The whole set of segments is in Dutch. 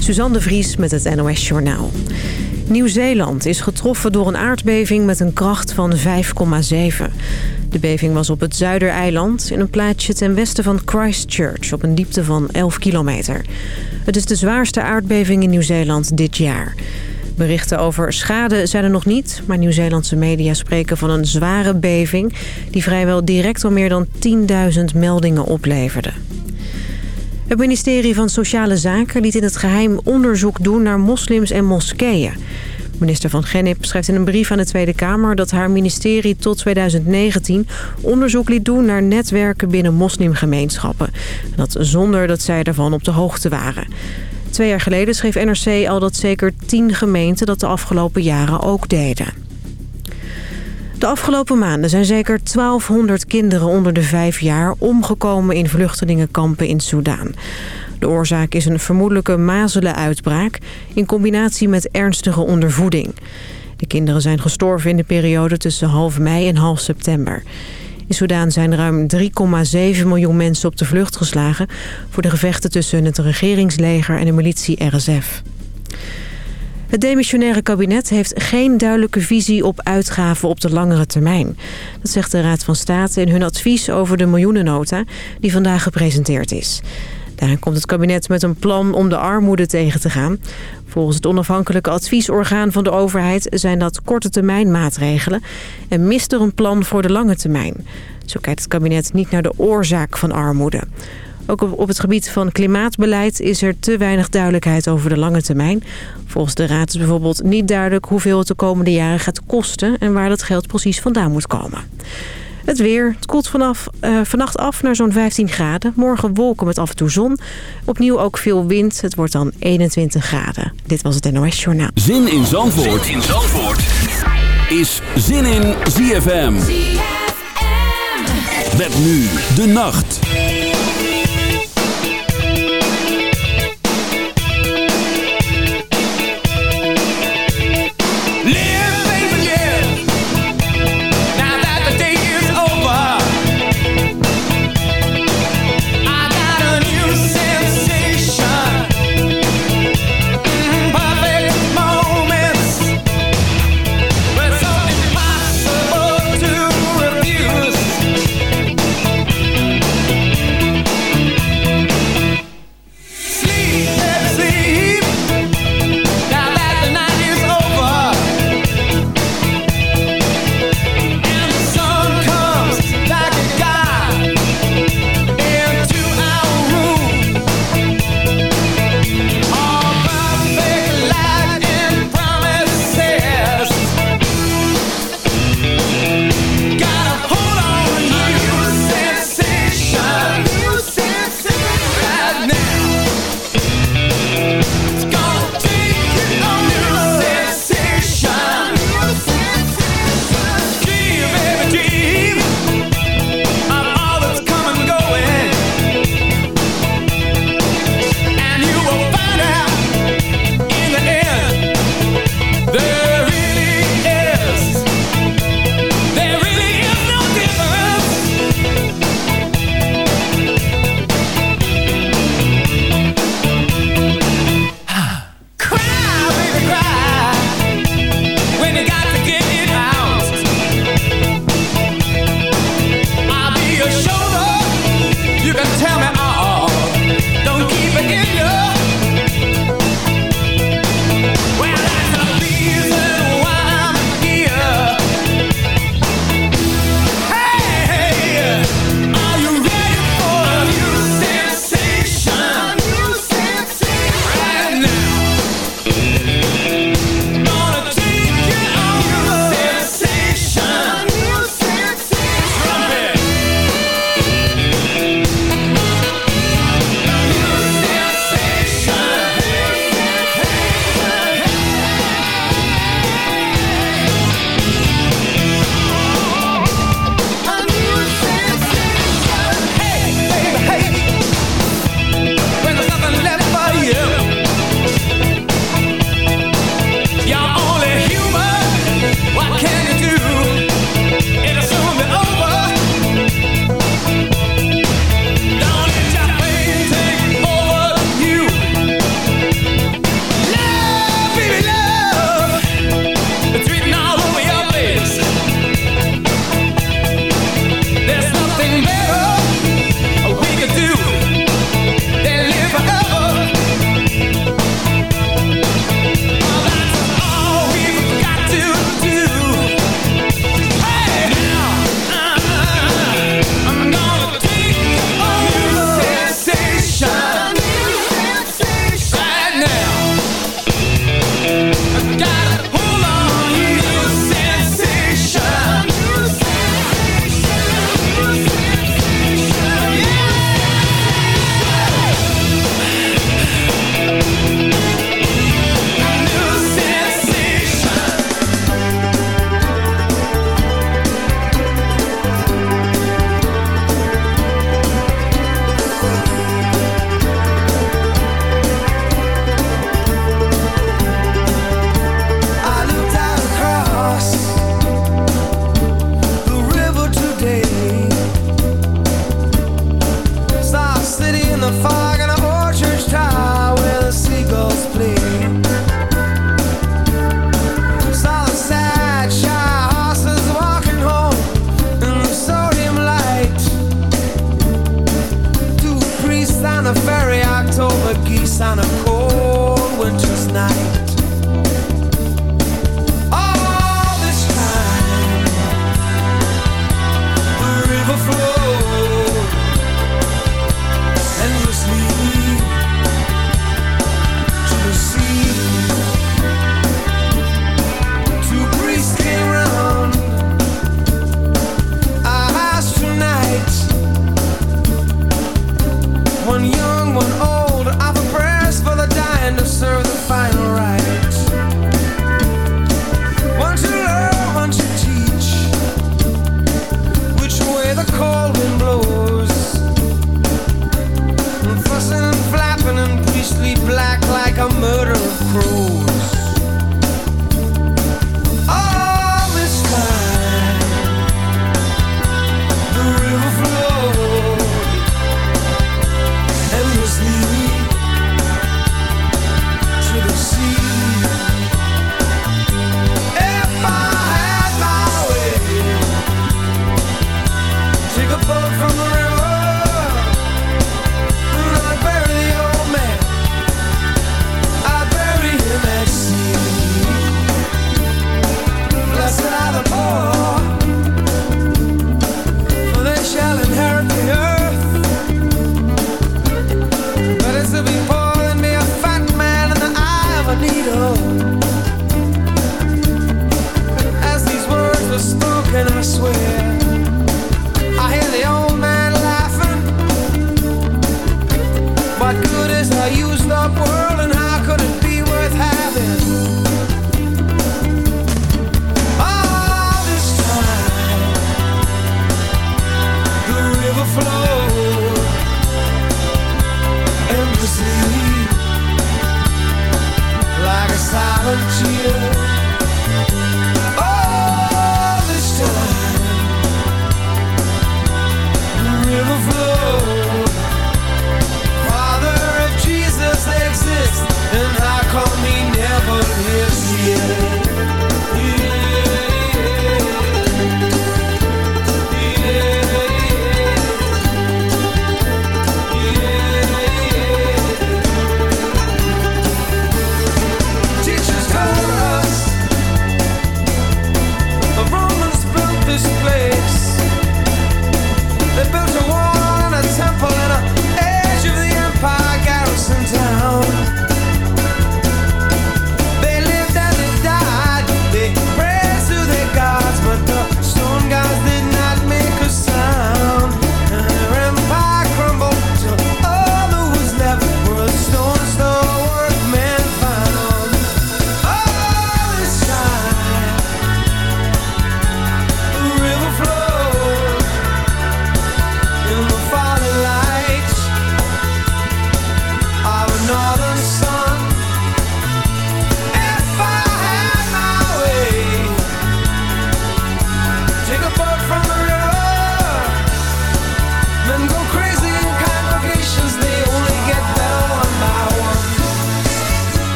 Suzanne de Vries met het NOS Journaal. Nieuw-Zeeland is getroffen door een aardbeving met een kracht van 5,7. De beving was op het Zuidereiland in een plaatsje ten westen van Christchurch... op een diepte van 11 kilometer. Het is de zwaarste aardbeving in Nieuw-Zeeland dit jaar. Berichten over schade zijn er nog niet... maar Nieuw-Zeelandse media spreken van een zware beving... die vrijwel direct al meer dan 10.000 meldingen opleverde. Het ministerie van Sociale Zaken liet in het geheim onderzoek doen naar moslims en moskeeën. Minister van Gennip schrijft in een brief aan de Tweede Kamer... dat haar ministerie tot 2019 onderzoek liet doen naar netwerken binnen moslimgemeenschappen. Dat zonder dat zij daarvan op de hoogte waren. Twee jaar geleden schreef NRC al dat zeker tien gemeenten dat de afgelopen jaren ook deden. De afgelopen maanden zijn zeker 1200 kinderen onder de vijf jaar omgekomen in vluchtelingenkampen in Soudaan. De oorzaak is een vermoedelijke mazelenuitbraak in combinatie met ernstige ondervoeding. De kinderen zijn gestorven in de periode tussen half mei en half september. In Soudaan zijn ruim 3,7 miljoen mensen op de vlucht geslagen... voor de gevechten tussen het regeringsleger en de militie RSF. Het demissionaire kabinet heeft geen duidelijke visie op uitgaven op de langere termijn. Dat zegt de Raad van State in hun advies over de miljoenennota die vandaag gepresenteerd is. Daarin komt het kabinet met een plan om de armoede tegen te gaan. Volgens het onafhankelijke adviesorgaan van de overheid zijn dat korte termijn maatregelen... en mist er een plan voor de lange termijn. Zo kijkt het kabinet niet naar de oorzaak van armoede. Ook op het gebied van klimaatbeleid is er te weinig duidelijkheid over de lange termijn. Volgens de Raad is bijvoorbeeld niet duidelijk hoeveel het de komende jaren gaat kosten... en waar dat geld precies vandaan moet komen. Het weer. Het koelt vanaf, uh, vannacht af naar zo'n 15 graden. Morgen wolken met af en toe zon. Opnieuw ook veel wind. Het wordt dan 21 graden. Dit was het NOS Journaal. Zin in Zandvoort, zin in Zandvoort. is Zin in ZFM. ZFM. Met nu de nacht.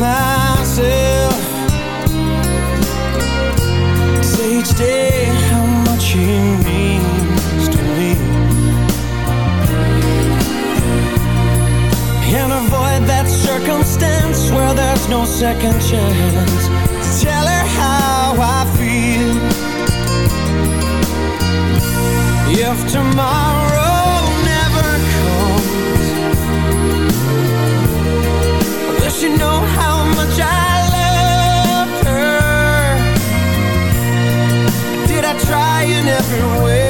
myself. Say each day how much he means to me. And avoid that circumstance where there's no second chance Tell her how I feel. If tomorrow you know how every way?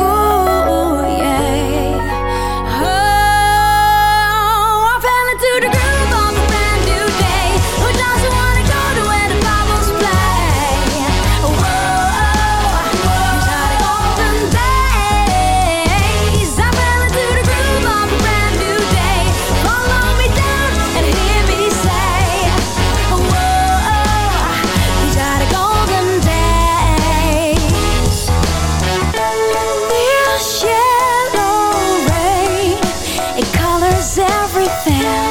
met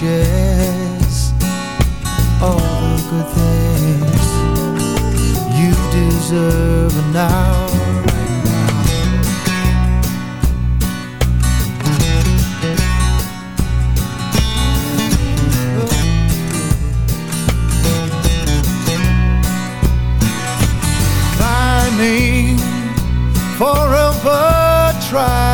you all the good things you deserve now. Climbing, forever trying.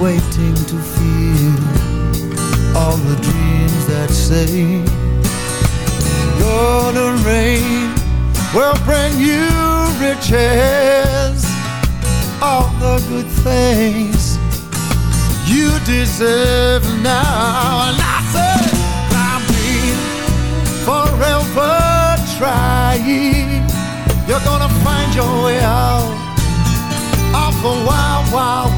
waiting to feel all the dreams that say, Golden rain will bring you riches, all the good things you deserve now. And I I'll be forever trying. You're gonna find your way out of the wild, wild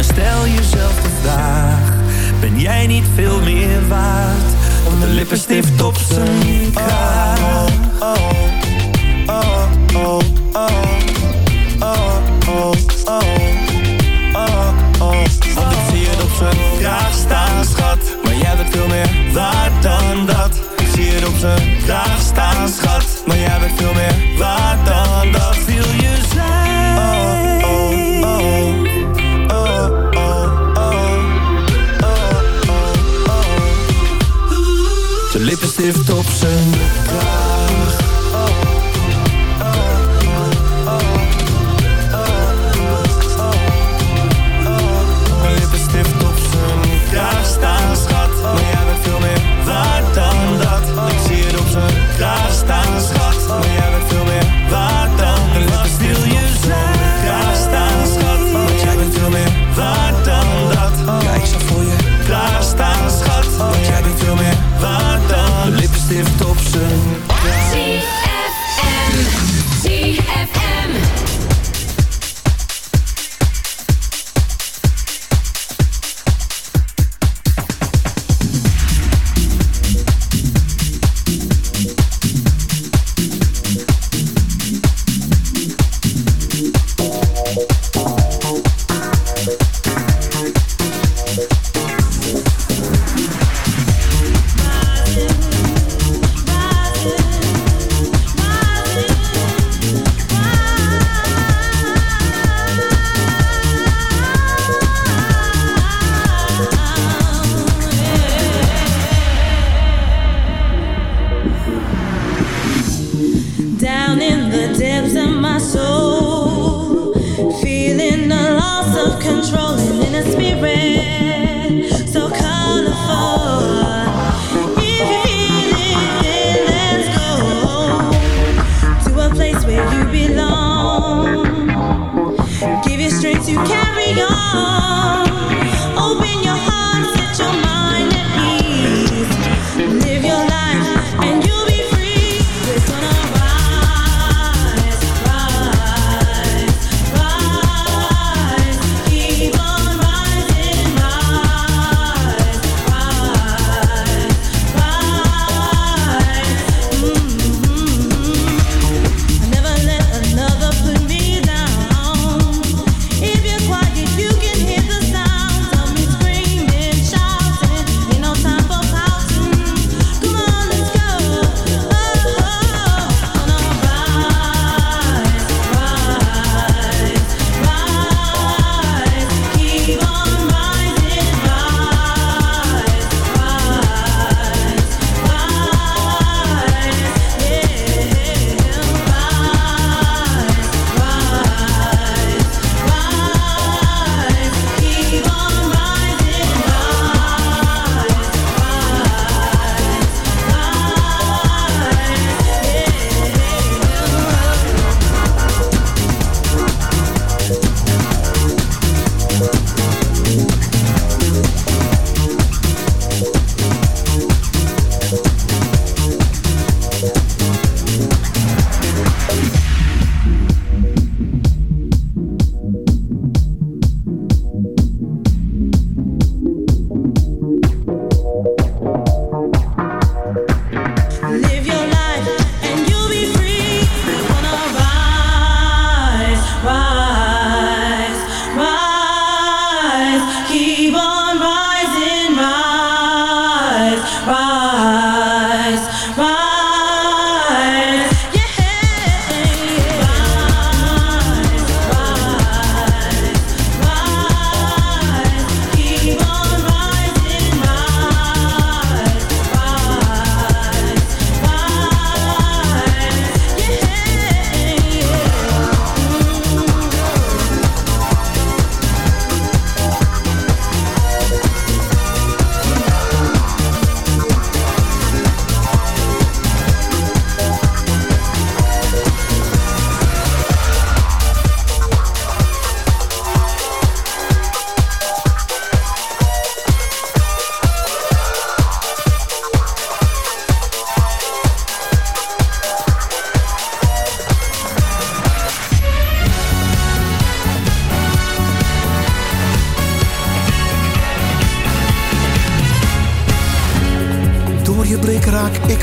stel jezelf de vraag Ben jij niet veel meer waard Dan de lippenstift op zijn kraag? Oh, oh, oh, oh, oh, oh, oh, oh. Want ik zie het op zijn kraag staan, schat Maar jij bent veel meer waard dan dat Ik zie het op zijn kraag staan, schat Maar jij bent veel meer waard Oh, Yeah.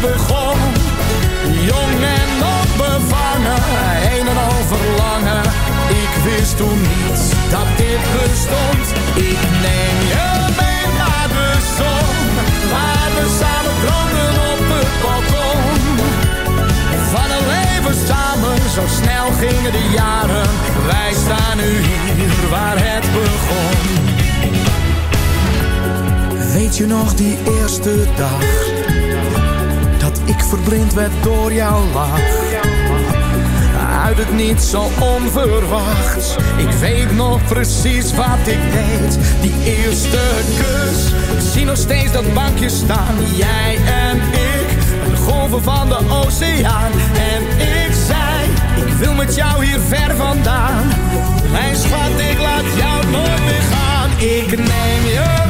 Begon. Jong en onbevangen, een en al verlangen. Ik wist toen niet dat dit bestond. Ik neem je mee naar de zon, waar we samen branden op het balkon. Van een leven samen, zo snel gingen de jaren. Wij staan nu hier waar het begon. Weet je nog die eerste dag? Ik verblind werd door jouw lach uit het niet zo onverwachts. Ik weet nog precies wat ik deed. Die eerste kus. Zie nog steeds dat bankje staan. Jij en ik. De golven van de oceaan. En ik zei, ik wil met jou hier ver vandaan. Mijn schat, ik laat jou nooit meer gaan. Ik neem je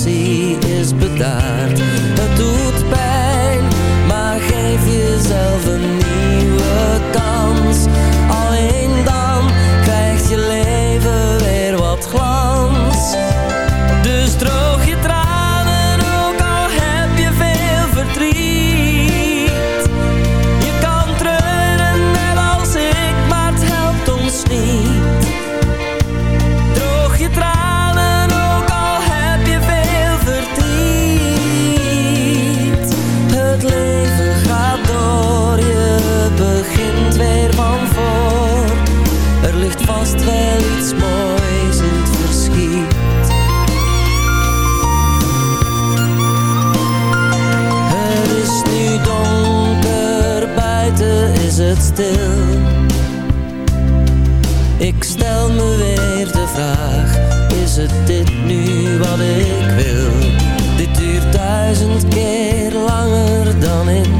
vakantie is bedaard. Het het dit nu wat ik wil? Dit duurt duizend keer langer dan ik